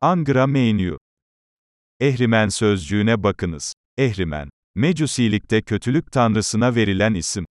Angra Mainyu. Ehrimen sözcüğüne bakınız. Ehrimen. Mecusilikte kötülük tanrısına verilen isim.